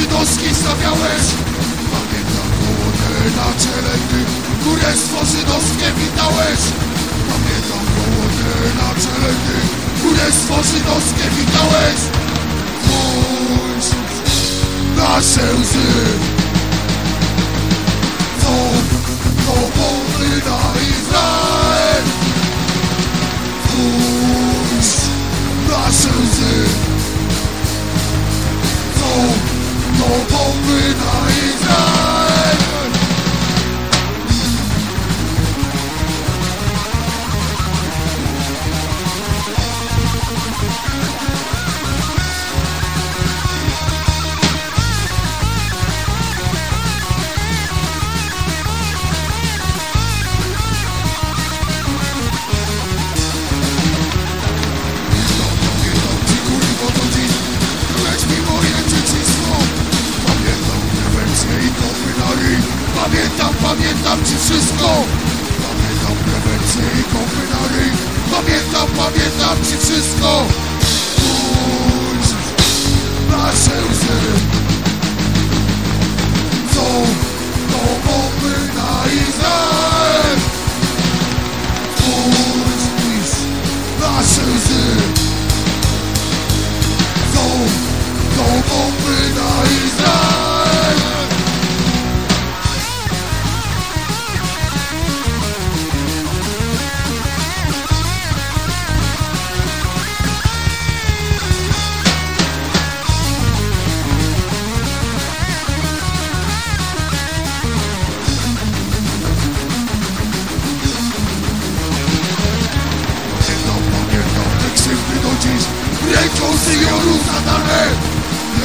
Pomnik żydowski stawiałeś Pamiętam kołotę na czele Gdy królestwo żydowskie witałeś. Pamiętam kołotę na czele Gdy królestwo żydowskie witałeś. Spójrz nasze łzy pamiętam ci wszystko. Pamiętam prewencję i kopy na ryj. Pamiętam, pamiętam ci wszystko. Spójrz Nasze łzy. Są to bomby na Izrael. Spójrz Nasze łzy. Są to bomby na Izrael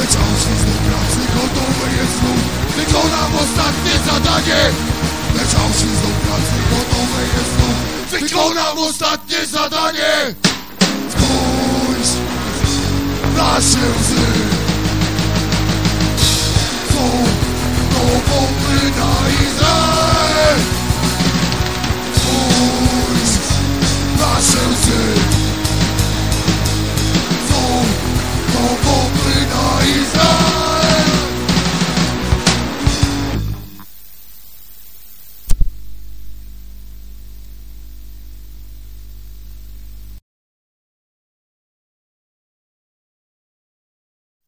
Leciał się z pracy, gotowe jest znów Wykonam ostatnie zadanie. Leciał się z pracy, gotowe jest znów Wykonam ostatnie zadanie. Spójrz Nasze łzy